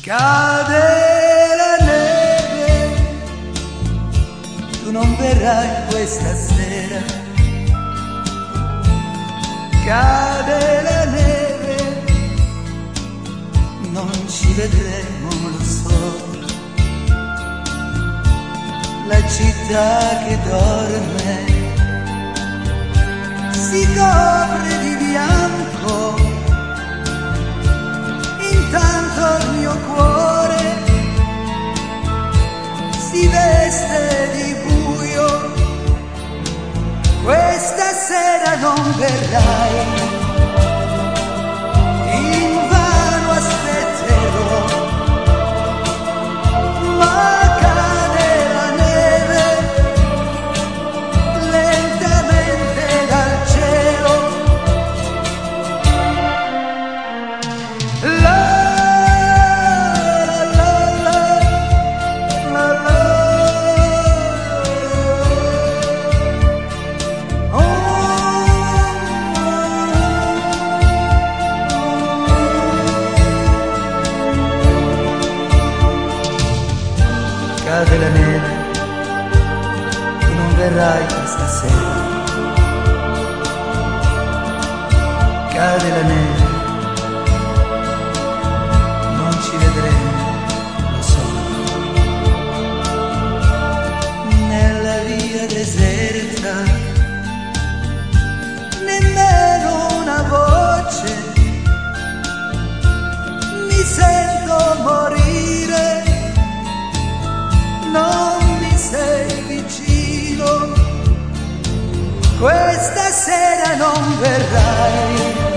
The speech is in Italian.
Cade la neve, tu non verrai questa sera. Cade la neve, non ci vedremo, lo so. La città che dorme si copre verrai. Cade la neve, tu non verrai questa sera. Cade la neve questa sera non verrai.